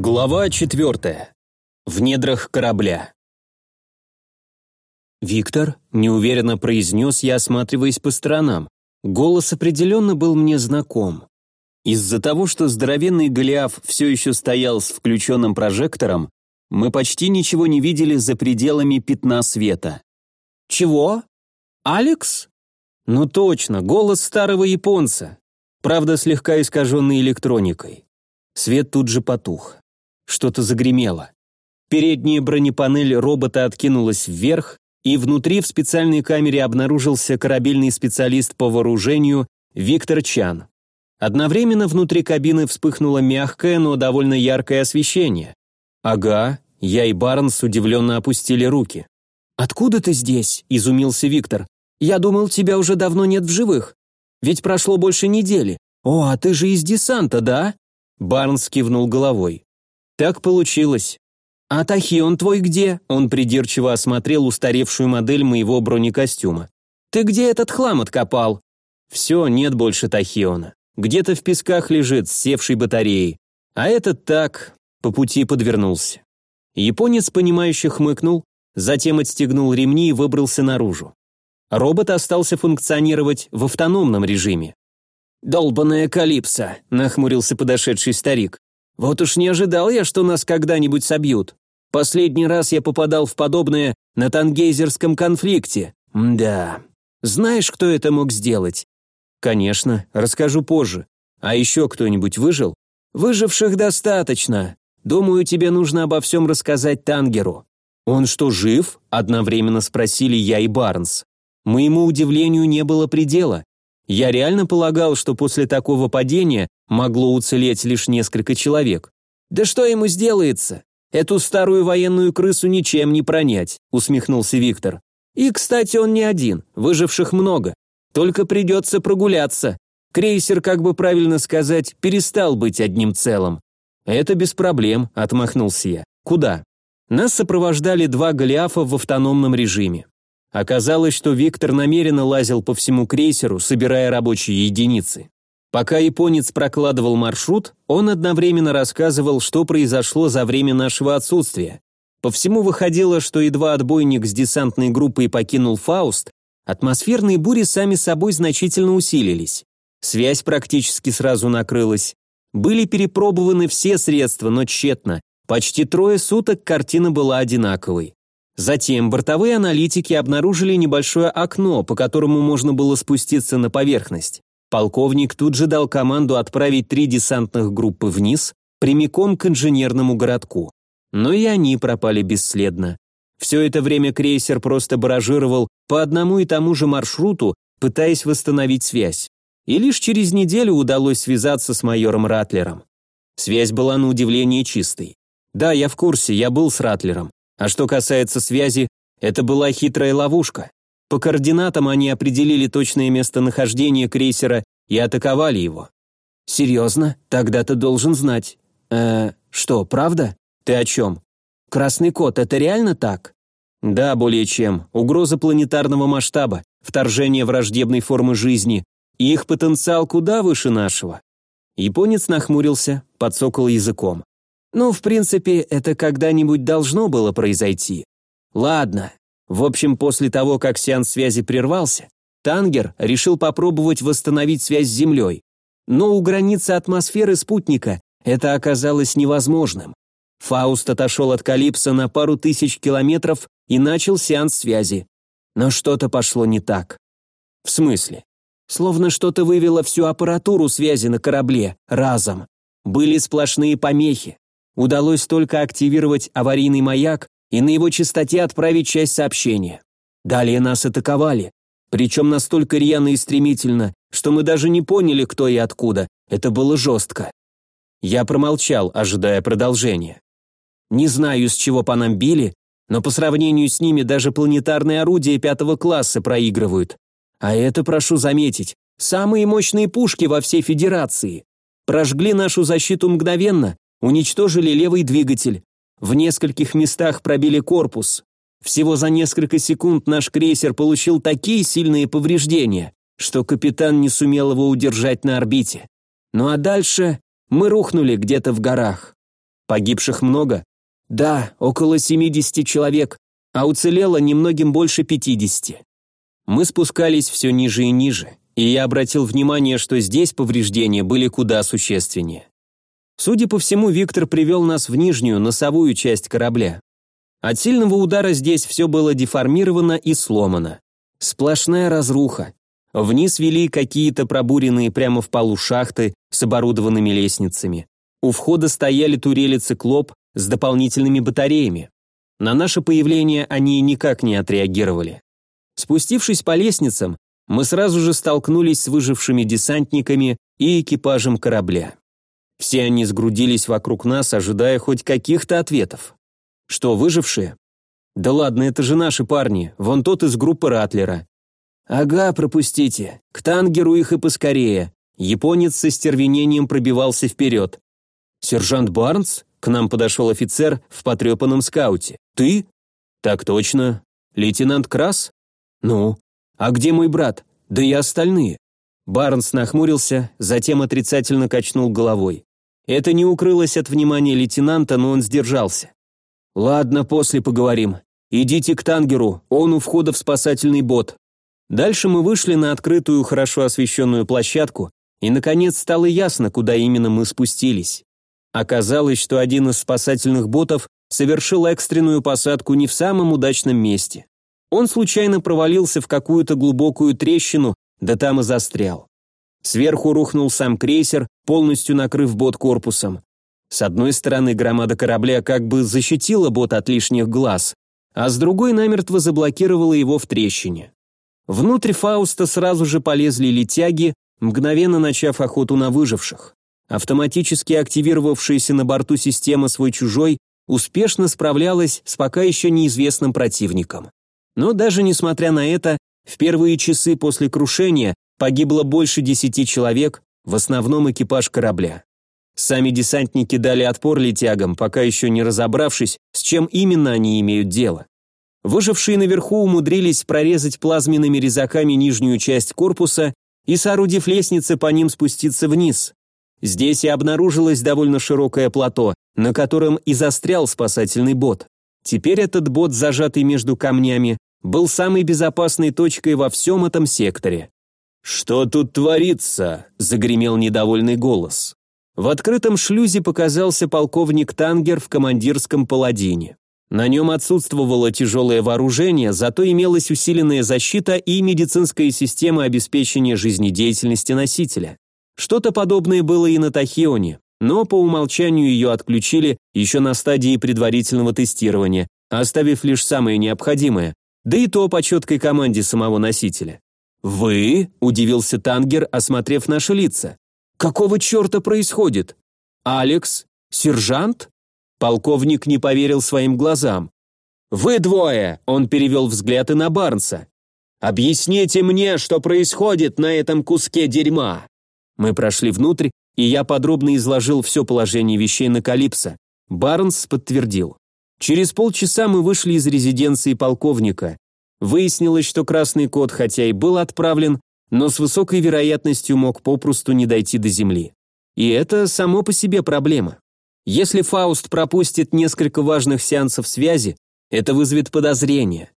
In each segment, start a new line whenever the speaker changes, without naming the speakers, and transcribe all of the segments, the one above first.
Глава четвертая. В недрах корабля. «Виктор», — неуверенно произнес я, осматриваясь по сторонам. Голос определенно был мне знаком. Из-за того, что здоровенный Голиаф все еще стоял с включенным прожектором, мы почти ничего не видели за пределами пятна света.
«Чего? Алекс?»
«Ну точно, голос старого японца. Правда, слегка искаженный электроникой. Свет тут же потух. Что-то загремело. Передняя бронепанель робота откинулась вверх, и внутри в специальной камере обнаружился корабельный специалист по вооружению Виктор Чан. Одновременно внутри кабины вспыхнуло мягкое, но довольно яркое освещение. «Ага», я и Барнс удивленно опустили руки.
«Откуда ты здесь?» – изумился Виктор. «Я думал, тебя уже давно нет в живых. Ведь прошло больше недели. О, а ты же из десанта, да?»
Барнс кивнул головой. «Так получилось».
«А Тахион твой где?» Он придирчиво осмотрел устаревшую модель моего бронекостюма. «Ты где этот хлам откопал?»
«Все, нет больше Тахиона. Где-то в песках лежит севшей батареей. А этот так, по пути подвернулся». Японец, понимающе хмыкнул, затем отстегнул ремни и выбрался наружу. Робот остался функционировать в автономном режиме.
«Долбаная Калипсо», — нахмурился подошедший старик. «Вот уж не ожидал я, что нас когда-нибудь собьют. Последний раз я попадал в подобное на Тангейзерском конфликте. Да. Знаешь, кто это мог сделать?»
«Конечно, расскажу позже. А еще кто-нибудь выжил?»
«Выживших достаточно. Думаю, тебе нужно обо всем рассказать Тангеру».
«Он что, жив?» – одновременно спросили я и Барнс. Моему удивлению не было предела. Я реально полагал, что после такого падения могло уцелеть лишь несколько человек.
«Да что ему сделается? Эту старую военную крысу ничем не пронять», усмехнулся Виктор. «И, кстати, он не один, выживших много. Только придется прогуляться. Крейсер, как бы правильно сказать, перестал быть одним целым».
«Это без проблем», — отмахнулся я. «Куда?» Нас сопровождали два Голиафа в автономном режиме. Оказалось, что Виктор намеренно лазил по всему крейсеру, собирая рабочие единицы. Пока японец прокладывал маршрут, он одновременно рассказывал, что произошло за время нашего отсутствия. По всему выходило, что едва отбойник с десантной группой покинул Фауст, атмосферные бури сами собой значительно усилились. Связь практически сразу накрылась. Были перепробованы все средства, но тщетно. Почти трое суток картина была одинаковой. Затем бортовые аналитики обнаружили небольшое окно, по которому можно было спуститься на поверхность. Полковник тут же дал команду отправить три десантных группы вниз, прямиком к инженерному городку. Но и они пропали бесследно. Все это время крейсер просто баражировал по одному и тому же маршруту, пытаясь восстановить связь. И лишь через неделю удалось связаться с майором Ратлером. Связь была на удивление чистой. Да, я в курсе, я был с Ратлером. А что касается связи, это была хитрая ловушка. По координатам они определили точное местонахождение крейсера и атаковали его.
«Серьезно? Тогда ты должен знать». «Э, что, правда? Ты о чем?» «Красный кот, это реально так?»
«Да, более чем. Угроза планетарного масштаба, вторжение враждебной формы жизни, и их потенциал куда выше нашего». Японец нахмурился, подсокал языком.
Ну, в принципе, это когда-нибудь должно было произойти. Ладно. В общем, после того, как сеанс связи прервался, Тангер решил попробовать восстановить связь с Землей. Но у границы атмосферы спутника это оказалось невозможным. Фауст отошел от Калипса на пару тысяч километров и начал сеанс связи. Но что-то пошло не так.
В смысле?
Словно что-то вывело всю аппаратуру связи на корабле разом. Были сплошные помехи. Удалось только активировать аварийный маяк и на его частоте отправить часть сообщения. Далее нас атаковали. Причем настолько рьяно и стремительно, что мы даже не поняли, кто и откуда. Это было жестко.
Я промолчал, ожидая продолжения.
Не знаю, с чего по нам били, но по сравнению с ними даже планетарные орудия пятого класса проигрывают. А это, прошу заметить, самые мощные пушки во всей Федерации. Прожгли нашу защиту мгновенно, Уничтожили левый двигатель. В нескольких местах пробили корпус. Всего за несколько секунд наш крейсер получил такие сильные повреждения, что капитан не сумел его удержать на орбите. Ну а дальше мы рухнули где-то в горах.
Погибших много?
Да, около 70 человек, а уцелело немногим больше 50.
Мы спускались все ниже и ниже, и я обратил внимание, что здесь повреждения были куда существеннее. Судя по всему, Виктор привел нас в нижнюю, носовую часть корабля. От сильного удара здесь все было деформировано и сломано. Сплошная разруха. Вниз вели какие-то пробуренные прямо в полу шахты с оборудованными лестницами. У входа стояли турели «Циклоп» с дополнительными батареями. На наше появление они никак не отреагировали. Спустившись по лестницам, мы сразу же столкнулись с выжившими десантниками и экипажем корабля. Все они сгрудились вокруг нас, ожидая хоть каких-то ответов. Что, выжившие? Да ладно, это же наши парни, вон тот из группы Ратлера. Ага, пропустите, к тангеру их и поскорее. Японец со стервенением пробивался вперед. «Сержант Барнс?» К нам подошел офицер в потрепанном скауте. «Ты?» «Так точно. Лейтенант Крас?» «Ну? А где мой брат? Да и остальные?» Барнс нахмурился, затем отрицательно качнул головой. Это не укрылось от внимания лейтенанта, но он сдержался. «Ладно, после поговорим. Идите к Тангеру, он у входа в спасательный бот». Дальше мы вышли на открытую, хорошо освещенную площадку, и, наконец, стало ясно, куда именно мы спустились. Оказалось, что один из спасательных ботов совершил экстренную посадку не в самом удачном месте. Он случайно провалился в какую-то глубокую трещину, да там и застрял. Сверху рухнул сам крейсер, полностью накрыв бот корпусом. С одной стороны, громада корабля как бы защитила бот от лишних глаз, а с другой намертво заблокировала его в трещине. Внутрь Фауста сразу же полезли летяги, мгновенно начав охоту на выживших. Автоматически активировавшаяся на борту система свой-чужой успешно справлялась с пока еще неизвестным противником. Но даже несмотря на это, в первые часы после крушения погибло больше десяти человек, в основном экипаж корабля. Сами десантники дали отпор летягам, пока еще не разобравшись, с чем именно они имеют дело. Выжившие наверху умудрились прорезать плазменными резаками нижнюю часть корпуса и, соорудив лестницы, по ним спуститься вниз, Здесь и обнаружилось довольно широкое плато, на котором и застрял спасательный бот. Теперь этот бот, зажатый между камнями, был самой безопасной точкой во всем этом секторе. «Что тут творится?» – загремел недовольный голос. В открытом шлюзе показался полковник Тангер в командирском паладине. На нем отсутствовало тяжелое вооружение, зато имелась усиленная защита и медицинская система обеспечения жизнедеятельности носителя. Что-то подобное было и на Тахионе, но по умолчанию ее отключили еще на стадии предварительного тестирования, оставив лишь самое необходимое, да и то по четкой команде самого носителя. «Вы?» – удивился Тангер, осмотрев наши лица. «Какого черта происходит? Алекс? Сержант?» Полковник не поверил своим глазам. «Вы двое!» – он перевел взгляд и на Барнса. «Объясните мне, что происходит на этом куске дерьма!» Мы прошли внутрь, и я подробно изложил все положение вещей на Калипсо. Барнс подтвердил. Через полчаса мы вышли из резиденции полковника. Выяснилось, что красный кот хотя и был отправлен, но с высокой вероятностью мог попросту не дойти до земли. И это само по себе проблема. Если Фауст пропустит несколько важных сеансов связи, это вызовет подозрение.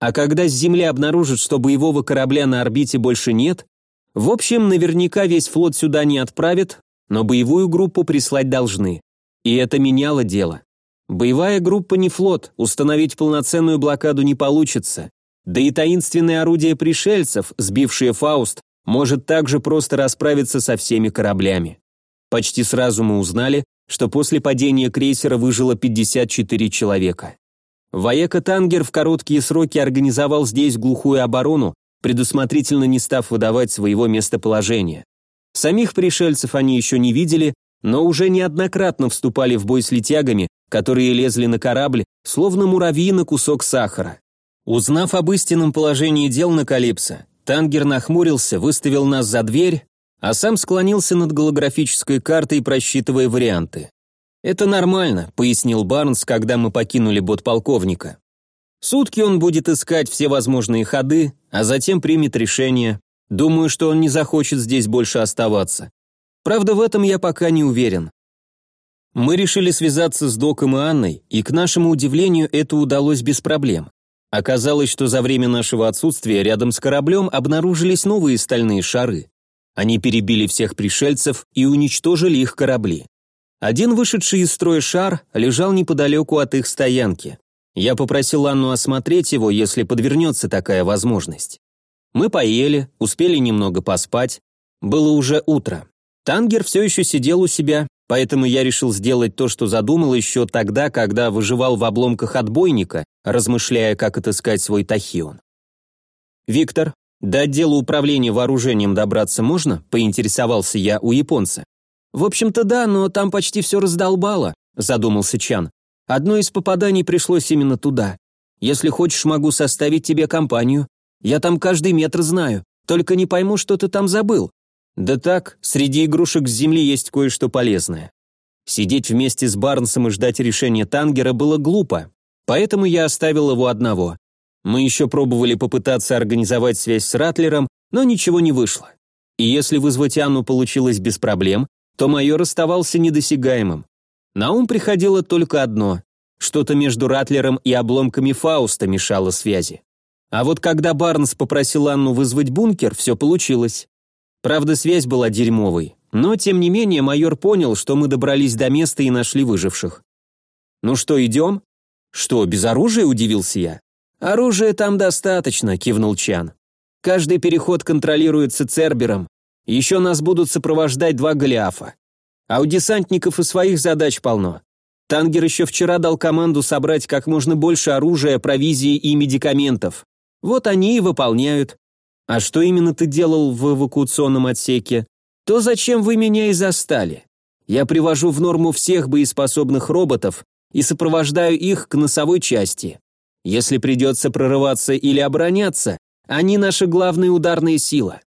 А когда с Земли обнаружат, что боевого корабля на орбите больше нет, в общем, наверняка весь флот сюда не отправят, но боевую группу прислать должны. И это меняло дело. Боевая группа не флот, установить полноценную блокаду не получится. Да и таинственное орудие пришельцев, сбившее Фауст, может также просто расправиться со всеми кораблями. Почти сразу мы узнали, что после падения крейсера выжило 54 человека. Воека Тангер в короткие сроки организовал здесь глухую оборону, предусмотрительно не став выдавать своего местоположения. Самих пришельцев они еще не видели, но уже неоднократно вступали в бой с летягами, которые лезли на корабль, словно муравьи на кусок сахара. Узнав об истинном положении дел на Калипсо, Тангер нахмурился, выставил нас за дверь, а сам склонился над голографической картой, просчитывая варианты. «Это нормально», — пояснил Барнс, когда мы покинули бот полковника. Сутки он будет искать все возможные ходы, а затем примет решение. Думаю, что он не захочет здесь больше оставаться. Правда, в этом я пока не уверен. Мы решили связаться с Доком и Анной, и, к нашему удивлению, это удалось без проблем. Оказалось, что за время нашего отсутствия рядом с кораблем обнаружились новые стальные шары. Они перебили всех пришельцев и уничтожили их корабли. Один вышедший из строя шар лежал неподалеку от их стоянки. Я попросил Анну осмотреть его, если подвернется такая возможность. Мы поели, успели немного поспать. Было уже утро. Тангер все еще сидел у себя, поэтому я решил сделать то, что задумал еще тогда, когда выживал в обломках отбойника, размышляя, как отыскать свой тахион. «Виктор, до отдела управления вооружением добраться можно?» – поинтересовался я у японца. «В общем-то да, но там почти все раздолбало», – задумался Чан. «Одно из попаданий пришлось именно туда. Если хочешь, могу составить тебе компанию. Я там каждый метр знаю, только не пойму, что ты там забыл». «Да так, среди игрушек с земли есть кое-что полезное». Сидеть вместе с Барнсом и ждать решения Тангера было глупо, поэтому я оставил его одного. Мы еще пробовали попытаться организовать связь с Ратлером, но ничего не вышло. И если вызвать Анну получилось без проблем, то майор оставался недосягаемым. На ум приходило только одно – что-то между Ратлером и обломками Фауста мешало связи. А вот когда Барнс попросил Анну вызвать бункер, все получилось. Правда, связь была дерьмовой, но тем не менее майор понял, что мы добрались до места и нашли выживших. «Ну что, идем?» «Что, без оружия?» – удивился я. «Оружия там достаточно», – кивнул Чан. «Каждый переход контролируется Цербером, еще нас будут сопровождать два Голиафа. А у десантников и своих задач полно. Тангер еще вчера дал команду собрать как можно больше оружия, провизии и медикаментов. Вот они и выполняют. А что именно ты делал в эвакуационном отсеке? То, зачем вы меня и застали. Я привожу в норму всех боеспособных роботов и сопровождаю их к носовой части. Если придется прорываться или обороняться, они наша главная ударная сила.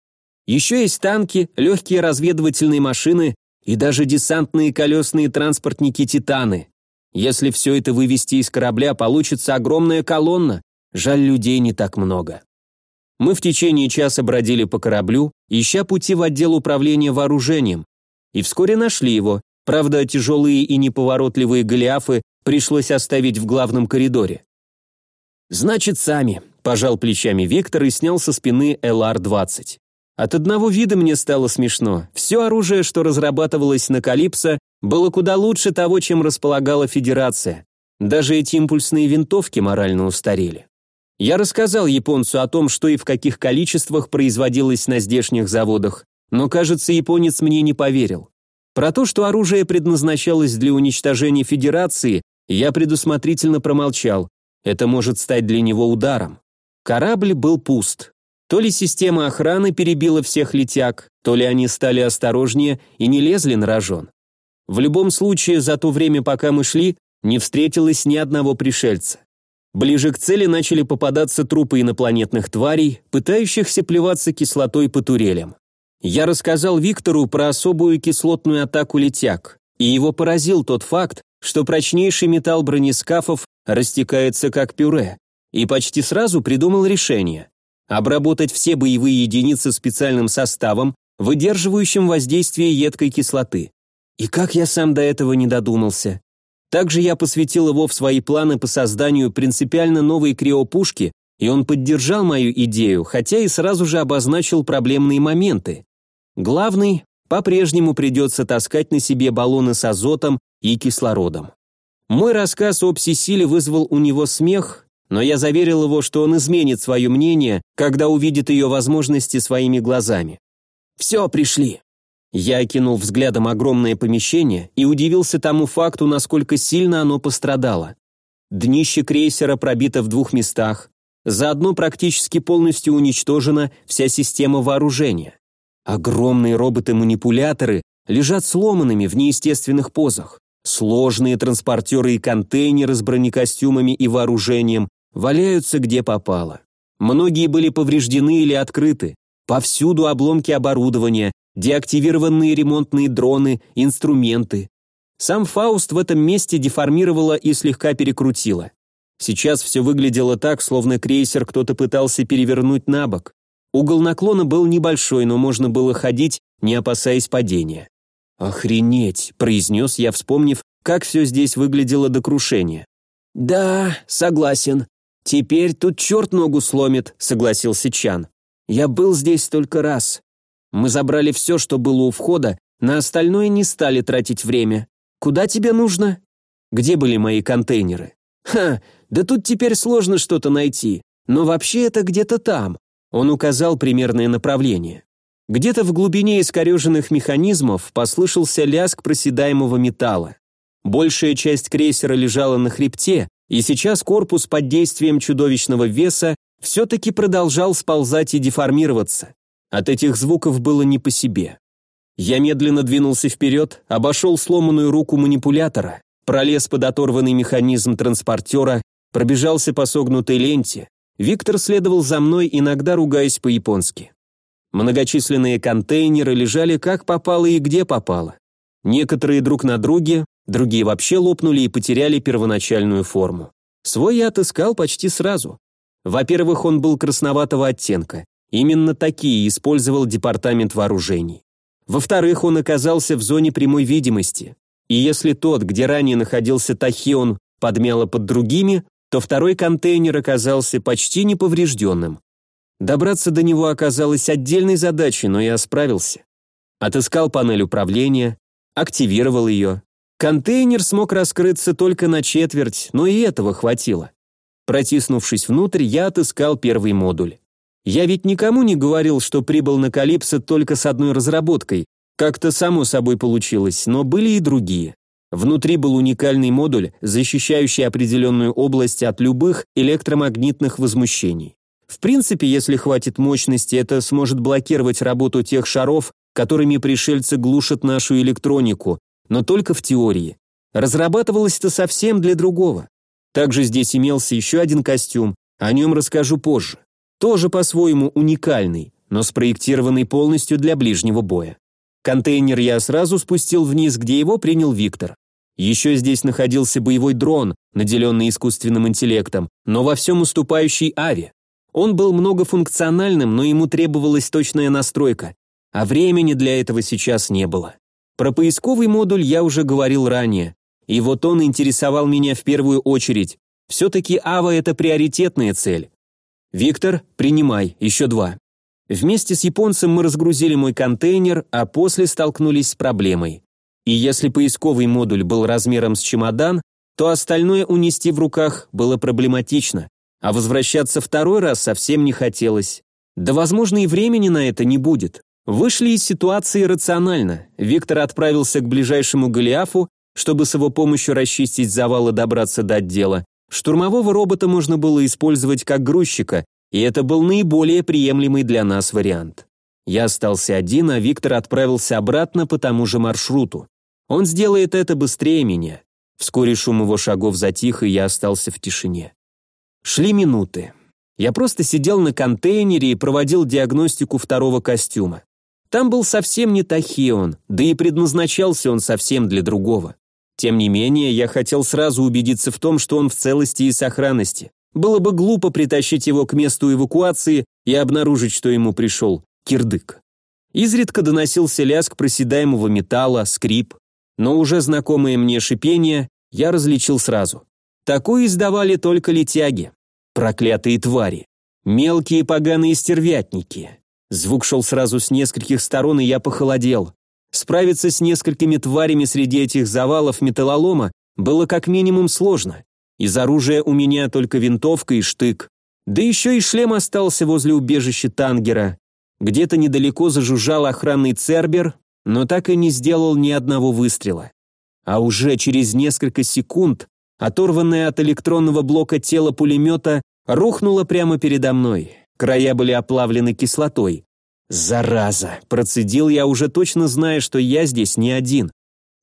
Еще есть танки, легкие разведывательные машины и даже десантные колесные транспортники «Титаны». Если все это вывести из корабля, получится огромная колонна. Жаль, людей не так много. Мы в течение часа бродили по кораблю, ища пути в отдел управления вооружением. И вскоре нашли его. Правда, тяжелые и неповоротливые голиафы пришлось оставить в главном коридоре. «Значит, сами», – пожал плечами Виктор и снял со спины ЛР-20. От одного вида мне стало смешно. Все оружие, что разрабатывалось на Калипсо, было куда лучше того, чем располагала Федерация. Даже эти импульсные винтовки морально устарели. Я рассказал японцу о том, что и в каких количествах производилось на здешних заводах, но, кажется, японец мне не поверил. Про то, что оружие предназначалось для уничтожения Федерации, я предусмотрительно промолчал. Это может стать для него ударом. Корабль был пуст. То ли система охраны перебила всех летяг, то ли они стали осторожнее и не лезли на рожон. В любом случае, за то время, пока мы шли, не встретилось ни одного пришельца. Ближе к цели начали попадаться трупы инопланетных тварей, пытающихся плеваться кислотой по турелям. Я рассказал Виктору про особую кислотную атаку летяг, и его поразил тот факт, что прочнейший металл бронескафов растекается как пюре, и почти сразу придумал решение обработать все боевые единицы специальным составом, выдерживающим воздействие едкой кислоты. И как я сам до этого не додумался. Также я посвятил его в свои планы по созданию принципиально новой криопушки, и он поддержал мою идею, хотя и сразу же обозначил проблемные моменты. Главный – по-прежнему придется таскать на себе баллоны с азотом и кислородом. Мой рассказ о пси-силе вызвал у него смех, но я заверил его, что он изменит свое мнение, когда увидит ее возможности своими глазами. «Все, пришли». Я окинул взглядом огромное помещение и удивился тому факту, насколько сильно оно пострадало. Днище крейсера пробито в двух местах, заодно практически полностью уничтожена вся система вооружения. Огромные роботы-манипуляторы лежат сломанными в неестественных позах. Сложные транспортеры и контейнеры с бронекостюмами и вооружением валяются где попало. Многие были повреждены или открыты. Повсюду обломки оборудования, деактивированные ремонтные дроны, инструменты. Сам Фауст в этом месте деформировало и слегка перекрутило. Сейчас все выглядело так, словно крейсер кто-то пытался перевернуть на бок. Угол наклона был небольшой, но можно было ходить, не опасаясь падения. «Охренеть!» – произнес я, вспомнив, как все здесь выглядело до крушения.
«Да, согласен. Теперь тут черт ногу сломит», — согласился Чан. «Я был здесь только раз. Мы забрали все, что было у входа, на остальное не стали тратить время. Куда тебе нужно?»
«Где были мои контейнеры?»
«Ха, да тут теперь сложно что-то найти. Но вообще это где-то там».
Он указал примерное направление. Где-то в глубине искореженных механизмов послышался лязг проседаемого металла. Большая часть крейсера лежала на хребте, и сейчас корпус под действием чудовищного веса все-таки продолжал сползать и деформироваться. От этих звуков было не по себе. Я медленно двинулся вперед, обошел сломанную руку манипулятора, пролез под оторванный механизм транспортера, пробежался по согнутой ленте. Виктор следовал за мной, иногда ругаясь по-японски. Многочисленные контейнеры лежали как попало и где попало. Некоторые друг на друге, Другие вообще лопнули и потеряли первоначальную форму. Свой я отыскал почти сразу. Во-первых, он был красноватого оттенка. Именно такие использовал департамент вооружений. Во-вторых, он оказался в зоне прямой видимости. И если тот, где ранее находился Тахион, подмяло под другими, то второй контейнер оказался почти неповрежденным. Добраться до него оказалось отдельной задачей, но я справился. Отыскал панель управления, активировал ее, Контейнер смог раскрыться только на четверть, но и этого хватило. Протиснувшись внутрь, я отыскал первый модуль. Я ведь никому не говорил, что прибыл на Калипсо только с одной разработкой. Как-то само собой получилось, но были и другие. Внутри был уникальный модуль, защищающий определенную область от любых электромагнитных возмущений. В принципе, если хватит мощности, это сможет блокировать работу тех шаров, которыми пришельцы глушат нашу электронику, но только в теории. Разрабатывалось это совсем для другого. Также здесь имелся еще один костюм, о нем расскажу позже. Тоже по-своему уникальный, но спроектированный полностью для ближнего боя. Контейнер я сразу спустил вниз, где его принял Виктор. Еще здесь находился боевой дрон, наделенный искусственным интеллектом, но во всем уступающий Аве. Он был многофункциональным, но ему требовалась точная настройка, а времени для этого сейчас не было. Про поисковый модуль я уже говорил ранее, и вот он интересовал меня в первую очередь. Все-таки Ава – это приоритетная цель. Виктор, принимай, еще два. Вместе с японцем мы разгрузили мой контейнер, а после столкнулись с проблемой. И если поисковый модуль был размером с чемодан, то остальное унести в руках было проблематично, а возвращаться второй раз совсем не хотелось. Да, возможно, и времени на это не будет. Вышли из ситуации рационально. Виктор отправился к ближайшему Голиафу, чтобы с его помощью расчистить завал и добраться до отдела. Штурмового робота можно было использовать как грузчика, и это был наиболее приемлемый для нас вариант. Я остался один, а Виктор отправился обратно по тому же маршруту. Он сделает это быстрее меня. Вскоре шум его шагов затих, и я остался в тишине. Шли минуты. Я просто сидел на контейнере и проводил диагностику второго костюма. Там был совсем не Тахион, да и предназначался он совсем для другого. Тем не менее, я хотел сразу убедиться в том, что он в целости и сохранности. Было бы глупо притащить его к месту эвакуации и обнаружить, что ему пришел кирдык. Изредка доносился лязг проседаемого металла, скрип, но уже знакомое мне шипение я различил сразу. Такое издавали только летяги. Проклятые твари. Мелкие поганые стервятники. Звук шел сразу с нескольких сторон, и я похолодел. Справиться с несколькими тварями среди этих завалов металлолома было как минимум сложно. Из оружия у меня только винтовка и штык. Да еще и шлем остался возле убежища Тангера. Где-то недалеко зажужжал охранный цербер, но так и не сделал ни одного выстрела. А уже через несколько секунд оторванное от электронного блока тело пулемета рухнуло прямо передо мной. Края были оплавлены кислотой. «Зараза!» – процедил я, уже точно зная, что я здесь не один.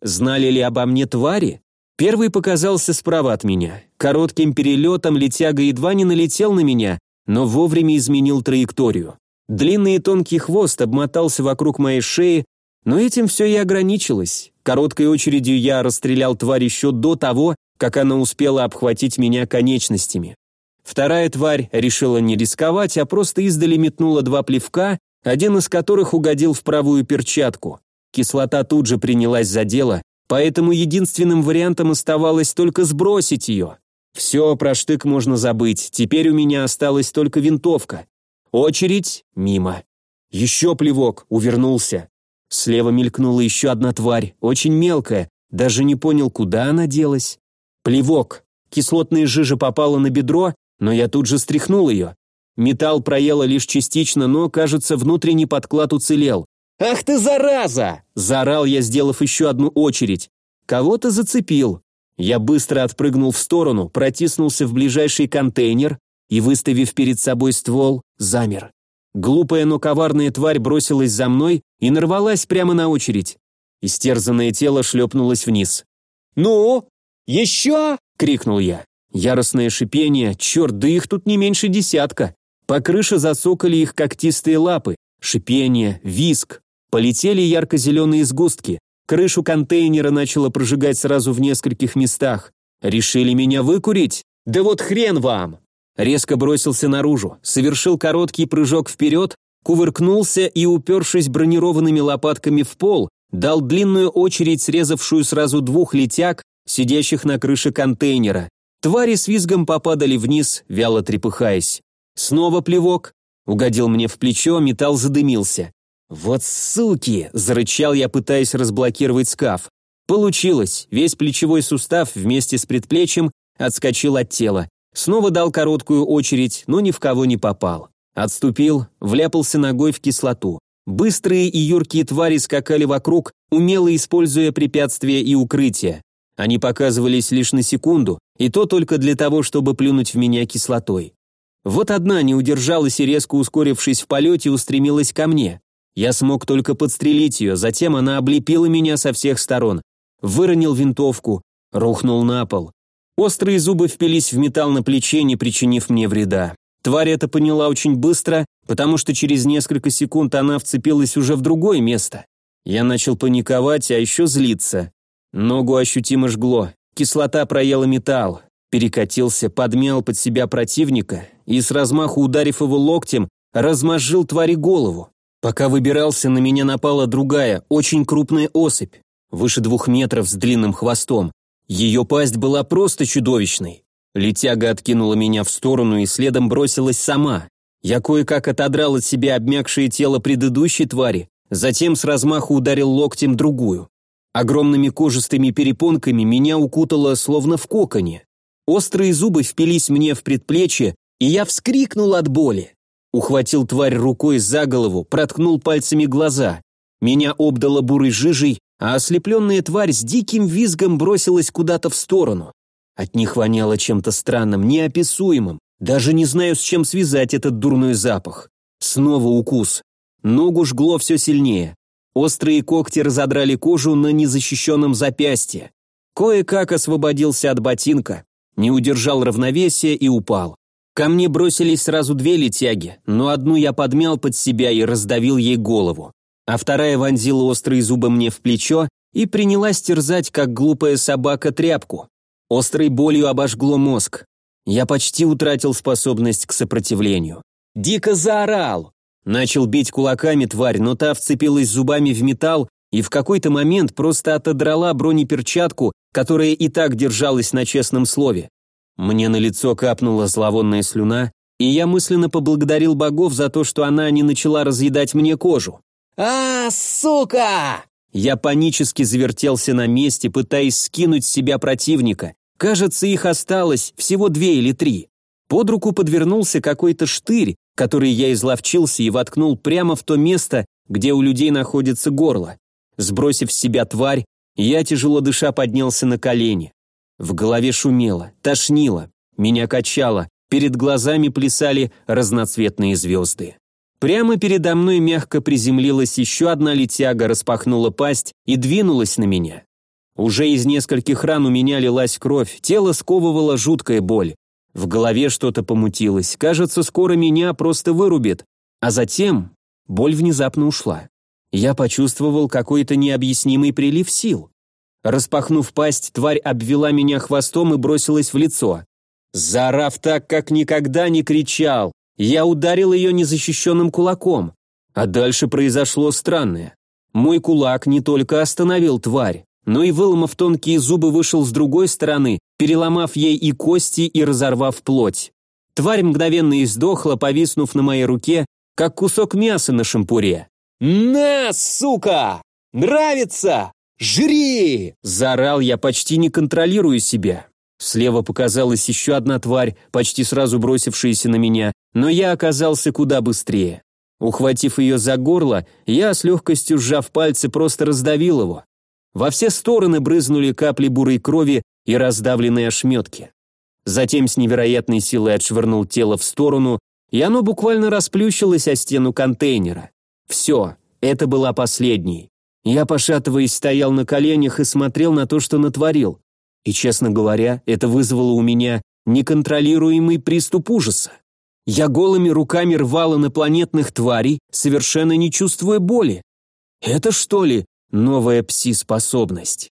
Знали ли обо мне твари? Первый показался справа от меня. Коротким перелетом летяга едва не налетел на меня, но вовремя изменил траекторию. Длинный и тонкий хвост обмотался вокруг моей шеи, но этим все и ограничилось. Короткой очередью я расстрелял тварь еще до того, как она успела обхватить меня конечностями. Вторая тварь решила не рисковать, а просто издали метнула два плевка, один из которых угодил в правую перчатку. Кислота тут же принялась за дело, поэтому единственным вариантом оставалось только сбросить ее. Все, про штык можно забыть, теперь у меня осталась только винтовка. Очередь мимо. Еще плевок, увернулся. Слева мелькнула еще одна тварь, очень мелкая, даже не понял, куда она делась. Плевок. Кислотная жижа попала на бедро, но я тут же стряхнул ее. Металл проела лишь частично, но, кажется, внутренний подклад уцелел. «Ах ты, зараза!» – заорал я, сделав еще одну очередь. Кого-то зацепил. Я быстро отпрыгнул в сторону, протиснулся в ближайший контейнер и, выставив перед собой ствол, замер. Глупая, но коварная тварь бросилась за мной и нарвалась прямо на очередь. Истерзанное тело шлепнулось вниз. «Ну? Еще?» — крикнул я. Яростное шипение, черт, да их тут не меньше десятка. По крыше засокали их когтистые лапы. Шипение, виск. Полетели ярко-зеленые сгустки. Крышу контейнера начало прожигать сразу в нескольких местах. Решили меня выкурить? Да вот хрен вам! Резко бросился наружу, совершил короткий прыжок вперед, кувыркнулся и, упершись бронированными лопатками в пол, дал длинную очередь, срезавшую сразу двух летяг, сидящих на крыше контейнера. Твари с визгом попадали вниз, вяло трепыхаясь. Снова плевок. Угодил мне в плечо, металл задымился. «Вот суки!» – зарычал я, пытаясь разблокировать скаф. Получилось. Весь плечевой сустав вместе с предплечьем отскочил от тела. Снова дал короткую очередь, но ни в кого не попал. Отступил, вляпался ногой в кислоту. Быстрые и юркие твари скакали вокруг, умело используя препятствия и укрытия. Они показывались лишь на секунду, и то только для того, чтобы плюнуть в меня кислотой. Вот одна не удержалась и, резко ускорившись в полете, устремилась ко мне. Я смог только подстрелить ее, затем она облепила меня со всех сторон. Выронил винтовку, рухнул на пол. Острые зубы впились в металл на плече, не причинив мне вреда. Тварь это поняла очень быстро, потому что через несколько секунд она вцепилась уже в другое место. Я начал паниковать, а еще злиться. Ногу ощутимо жгло. Кислота проела металл. Перекатился, подмял под себя противника и с размаху ударив его локтем, размозжил твари голову. Пока выбирался, на меня напала другая, очень крупная особь, выше двух метров с длинным хвостом. Ее пасть была просто чудовищной. Летяга откинула меня в сторону и следом бросилась сама. Я кое-как отодрал от себя обмякшее тело предыдущей твари, затем с размаху ударил локтем другую. Огромными кожистыми перепонками меня укутало словно в коконе. Острые зубы впились мне в предплечье, и я вскрикнул от боли. Ухватил тварь рукой за голову, проткнул пальцами глаза. Меня обдало бурой жижей, а ослепленная тварь с диким визгом бросилась куда-то в сторону. От них воняло чем-то странным, неописуемым. Даже не знаю, с чем связать этот дурной запах. Снова укус. Ногу жгло все сильнее. Острые когти разодрали кожу на незащищенном запястье. Кое-как освободился от ботинка, не удержал равновесия и упал. Ко мне бросились сразу две летяги, но одну я подмял под себя и раздавил ей голову, а вторая вонзила острые зубы мне в плечо и принялась терзать, как глупая собака, тряпку. Острой болью обожгло мозг. Я почти утратил способность к сопротивлению. Дико заорал. Начал бить кулаками тварь, но та вцепилась зубами в металл и в какой-то момент просто отодрала бронеперчатку, которая и так держалась на честном слове. Мне на лицо капнула зловонная слюна, и я мысленно поблагодарил богов за то, что она не начала разъедать мне кожу. «А, сука!» Я панически завертелся на месте, пытаясь скинуть с себя противника. Кажется, их осталось всего две или три. Под руку подвернулся какой-то штырь, который я изловчился и воткнул прямо в то место, где у людей находится горло. Сбросив с себя тварь, я, тяжело дыша, поднялся на колени. В голове шумело, тошнило, меня качало, перед глазами плясали разноцветные звезды. Прямо передо мной мягко приземлилась еще одна летяга, распахнула пасть и двинулась на меня. Уже из нескольких ран у меня лилась кровь, тело сковывало жуткая боль. В голове что-то помутилось, кажется, скоро меня просто вырубит. А затем боль внезапно ушла. Я почувствовал какой-то необъяснимый прилив сил. Распахнув пасть, тварь обвела меня хвостом и бросилась в лицо. Заорав так, как никогда не кричал, я ударил ее незащищенным кулаком. А дальше произошло странное. Мой кулак не только остановил тварь, но и выломав тонкие зубы вышел с другой стороны, переломав ей и кости и разорвав плоть. Тварь мгновенно издохла, повиснув на моей руке, как кусок мяса на шампуре. «На, сука! Нравится! Жри!» Заорал я, почти не контролируя себя. Слева показалась еще одна тварь, почти сразу бросившаяся на меня, но я оказался куда быстрее. Ухватив ее за горло, я с легкостью сжав пальцы просто раздавил его. Во все стороны брызнули капли бурой крови и раздавленные ошметки. Затем с невероятной силой отшвырнул тело в сторону, и оно буквально расплющилось о стену контейнера. Все, это была последней. Я, пошатываясь, стоял на коленях и смотрел на то, что натворил. И, честно говоря, это вызвало у меня неконтролируемый приступ ужаса. Я голыми руками рвал инопланетных тварей, совершенно не чувствуя боли. Это что ли новая пси-способность?